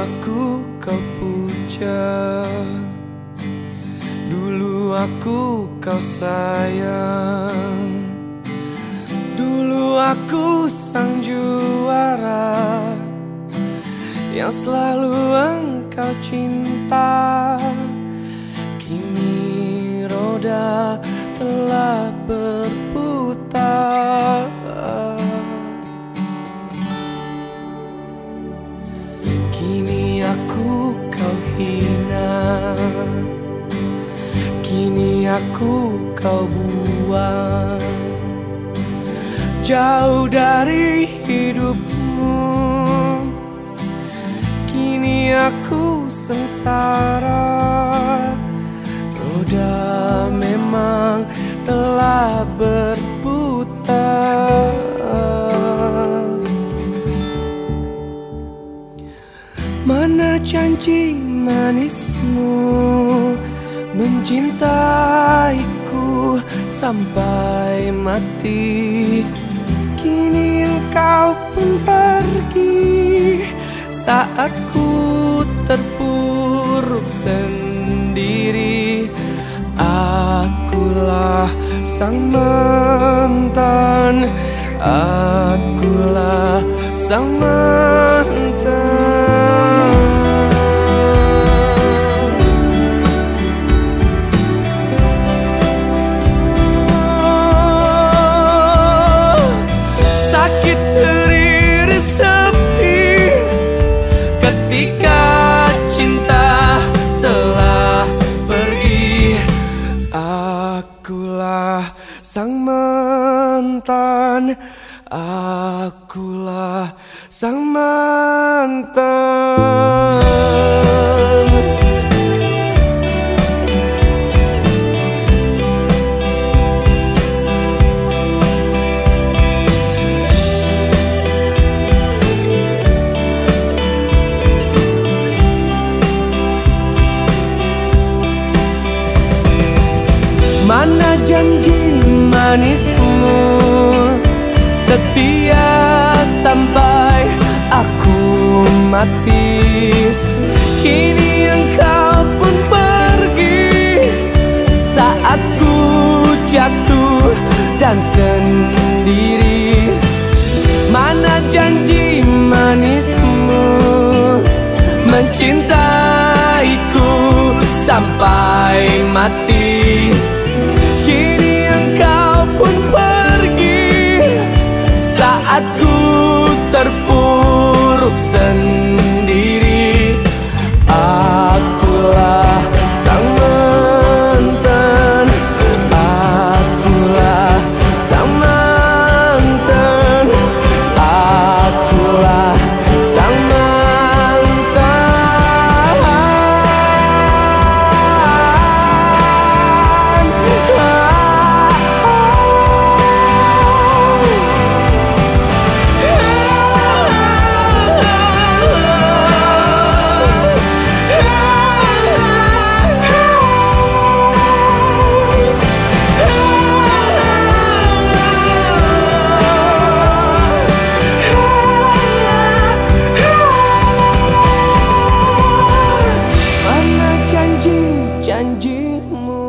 aku kau puja. Dulu aku kau sayang. Dulu aku sang juara. Yang selalu engkau cinta. Kini roda telah berputar Kini aku kau hina. Kini aku kau buang. Jauh dari hidupmu. Kini aku sengsara. Roda memang telah berputar Mana janji manismu? Mencintaiku sampai mati. Kini engkau pun pergi. Saat ku terpuruk sendiri. Akulah sang mantan. Akulah sang mantan sang mantan Akulah sang mantan. Mana manismu. Setia sampai aku mati. Kini engkau pun pergi. Saat ku jatuh dan sendiri. Mana janji manismu? Mencintaiku sampai mati Aku ku terpuruk janjimu.